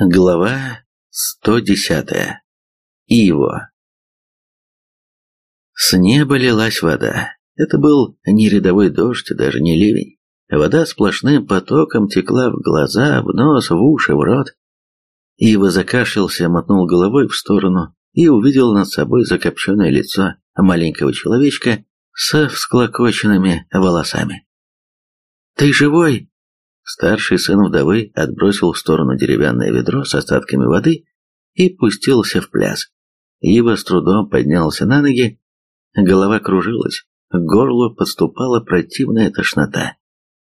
Глава 110. Иво. С неба лилась вода. Это был не рядовой дождь, даже не ливень. Вода сплошным потоком текла в глаза, в нос, в уши, в рот. Ива закашлялся, мотнул головой в сторону и увидел над собой закопченное лицо маленького человечка со всклокоченными волосами. «Ты живой?» Старший сын вдовы отбросил в сторону деревянное ведро с остатками воды и пустился в пляс. Ива с трудом поднялся на ноги, голова кружилась, к горлу подступала противная тошнота.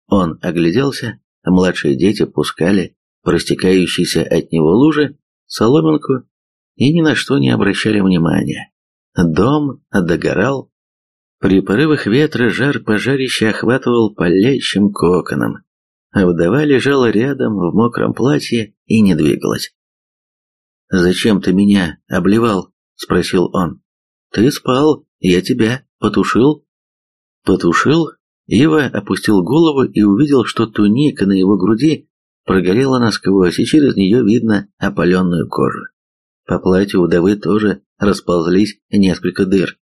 Он огляделся, младшие дети пускали простекающиеся от него лужи, соломинку и ни на что не обращали внимания. Дом догорал. При порывах ветра жар пожарища охватывал палящим коконом. А вдова лежала рядом в мокром платье и не двигалась. «Зачем ты меня обливал?» — спросил он. «Ты спал, я тебя потушил». «Потушил?» Ива опустил голову и увидел, что туника на его груди прогорела насквозь, и через нее видно опаленную кожу. По платью вдовы тоже расползлись несколько дыр.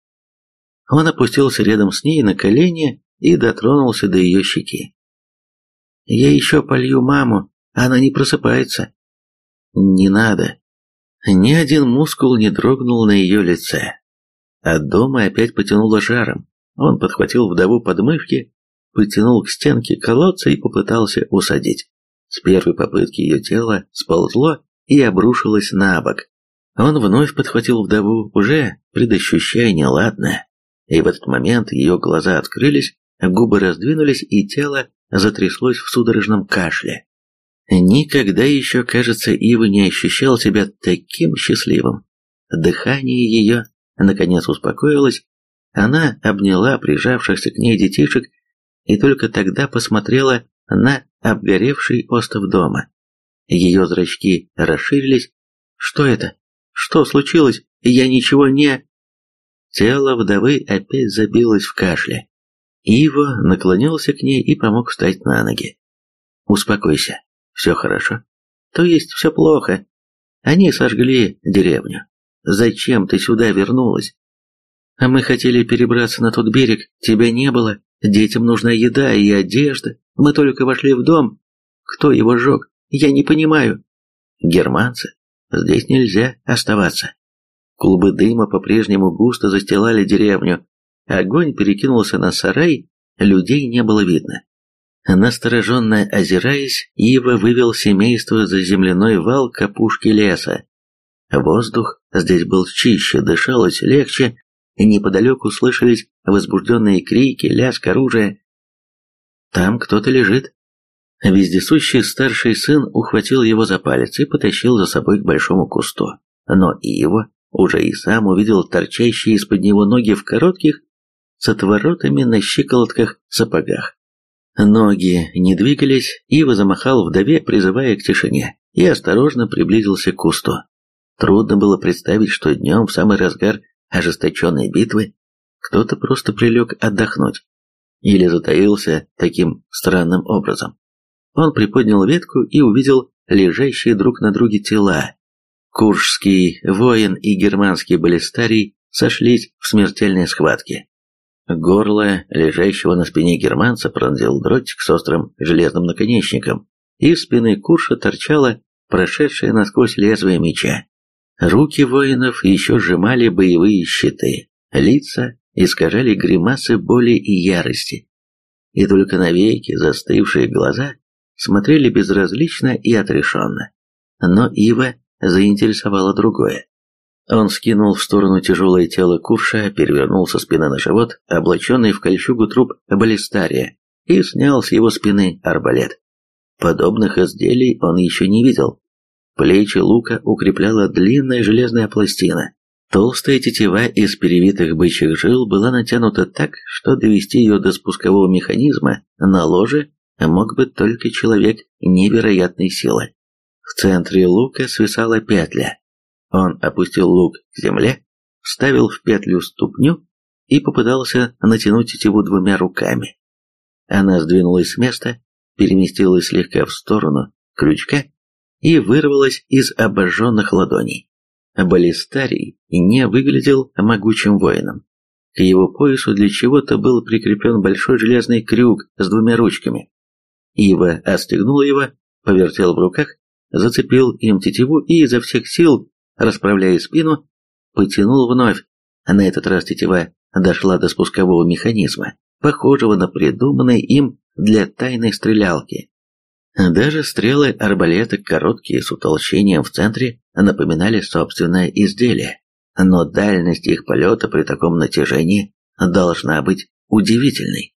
Он опустился рядом с ней на колени и дотронулся до ее щеки. Я еще полью маму, она не просыпается. Не надо. Ни один мускул не дрогнул на ее лице. От дома опять потянуло жаром. Он подхватил вдову подмышки, потянул к стенке колодца и попытался усадить. С первой попытки ее тело сползло и обрушилось на бок. Он вновь подхватил вдову, уже предощущая неладное. И в этот момент ее глаза открылись, губы раздвинулись, и тело затряслось в судорожном кашле. Никогда еще, кажется, Ива не ощущал себя таким счастливым. Дыхание ее, наконец, успокоилось, она обняла прижавшихся к ней детишек и только тогда посмотрела на обгоревший остов дома. Ее зрачки расширились. «Что это? Что случилось? Я ничего не...» Тело вдовы опять забилось в кашле. Иво наклонился к ней и помог встать на ноги. «Успокойся, все хорошо. То есть все плохо. Они сожгли деревню. Зачем ты сюда вернулась? А мы хотели перебраться на тот берег, тебя не было. Детям нужна еда и одежда. Мы только вошли в дом. Кто его сжег? Я не понимаю. Германцы. Здесь нельзя оставаться. Клубы дыма по-прежнему густо застилали деревню, Огонь перекинулся на сарай, людей не было видно. Настороженно озираясь, Ива вывел семейство за земляной вал капушки леса. Воздух здесь был чище, дышалось легче, и неподалеку слышались возбужденные крики, лязг оружия. «Там кто-то лежит». Вездесущий старший сын ухватил его за палец и потащил за собой к большому кусту. Но Ива уже и сам увидел торчащие из-под него ноги в коротких, с отворотами на щиколотках сапогах. Ноги не двигались, Ива замахал вдове, призывая к тишине, и осторожно приблизился к кусту. Трудно было представить, что днем, в самый разгар ожесточенной битвы, кто-то просто прилег отдохнуть. Или затаился таким странным образом. Он приподнял ветку и увидел лежащие друг на друге тела. Куршский воин и германский баллистарий сошлись в смертельной схватке. Горло лежащего на спине германца пронзил дротик с острым железным наконечником, из спины Курша торчало прошедшее насквозь лезвие меча. Руки воинов еще сжимали боевые щиты, лица искажали гримасы боли и ярости. И только навеки застывшие глаза смотрели безразлично и отрешенно. Но Ива заинтересовало другое. Он скинул в сторону тяжелое тело Курша, перевернул со спины на живот, облаченный в кольчугу труп баллистария, и снял с его спины арбалет. Подобных изделий он еще не видел. Плечи лука укрепляла длинная железная пластина. Толстая тетива из перевитых бычьих жил была натянута так, что довести ее до спускового механизма на ложе мог бы только человек невероятной силы. В центре лука свисала петля, он опустил лук к земле, вставил в петлю ступню и попытался натянуть тетиву двумя руками. Она сдвинулась с места, переместилась слегка в сторону крючка и вырвалась из обожженных ладоней. Балистарий не выглядел могучим воином. К его поясу для чего-то был прикреплен большой железный крюк с двумя ручками. Ива остегнул его, повертел в руках, зацепил им тетиву и изо всех сил, расправляя спину, потянул вновь. На этот раз тетива дошла до спускового механизма, похожего на придуманный им для тайной стрелялки. Даже стрелы арбалета, короткие с утолщением в центре, напоминали собственное изделие, но дальность их полета при таком натяжении должна быть удивительной.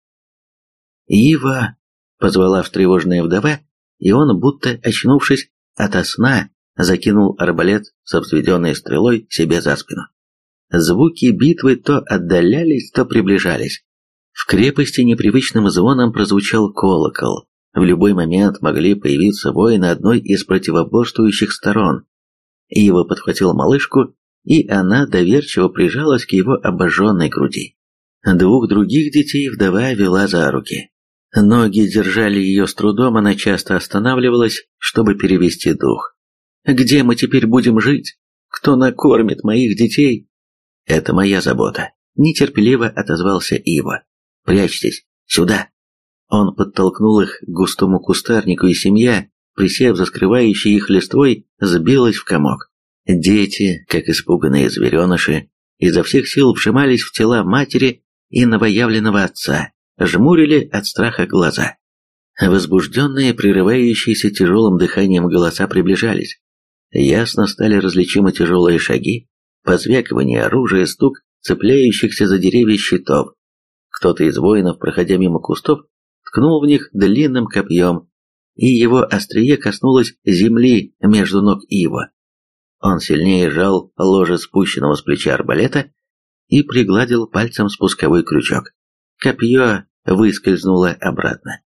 «Ива!» — позвала встревоженная вдова, и он, будто очнувшись ото сна, закинул арбалет со взведенной стрелой себе за спину. Звуки битвы то отдалялись, то приближались. В крепости непривычным звоном прозвучал колокол. В любой момент могли появиться воины одной из противоборствующих сторон. Ива подхватил малышку, и она доверчиво прижалась к его обожженной груди. Двух других детей вдова вела за руки. Ноги держали ее с трудом, она часто останавливалась, чтобы перевести дух. «Где мы теперь будем жить? Кто накормит моих детей?» «Это моя забота», — нетерпеливо отозвался Ива. Прячьтесь! Сюда!» Он подтолкнул их к густому кустарнику, и семья, присев за скрывающей их листвой, сбилась в комок. Дети, как испуганные звереныши, изо всех сил вжимались в тела матери и новоявленного отца, жмурили от страха глаза. Возбужденные, прерывающиеся тяжелым дыханием голоса приближались. Ясно стали различимы тяжелые шаги, позвякивание оружия, стук цепляющихся за деревья щитов, кто-то из воинов, проходя мимо кустов, ткнул в них длинным копьем, и его острие коснулось земли между ног Ива. Он сильнее жал ложе спущенного с плеча арбалета и пригладил пальцем спусковой крючок. Копье выскользнуло обратно.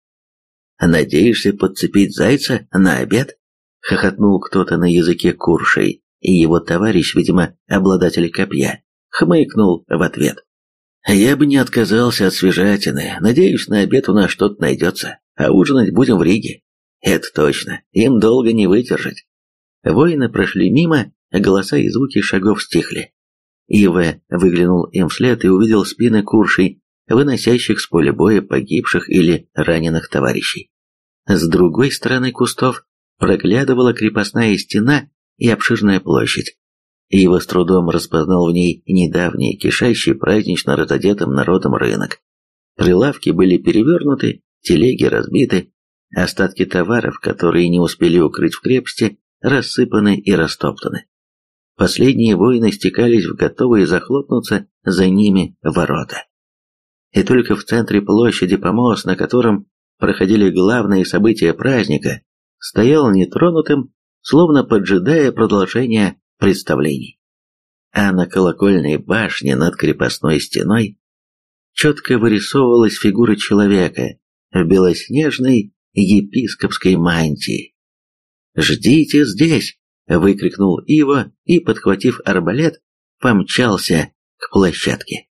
«Надеешься подцепить зайца на обед?» — хохотнул кто-то на языке куршей, и его товарищ, видимо, обладатель копья, хмыкнул в ответ. Я бы не отказался от свежатины. Надеюсь, на обед у нас что-то найдется, а ужинать будем в Риге. Это точно, им долго не выдержать. Воины прошли мимо, а голоса и звуки шагов стихли. Ива выглянул им вслед и увидел спины куршей, выносящих с поля боя погибших или раненых товарищей. С другой стороны кустов проглядывала крепостная стена и обширная площадь. Ива с трудом распознал в ней недавний, кишащий празднично разодетым народом рынок. Прилавки были перевернуты, телеги разбиты, остатки товаров, которые не успели укрыть в крепости, рассыпаны и растоптаны. Последние воины стекались в готовые захлопнуться за ними ворота. И только в центре площади помост, на котором проходили главные события праздника, стоял нетронутым, словно поджидая продолжения представлений. А на колокольной башне над крепостной стеной четко вырисовывалась фигура человека в белоснежной епископской мантии. «Ждите здесь!» — выкрикнул Ива и, подхватив арбалет, помчался к площадке.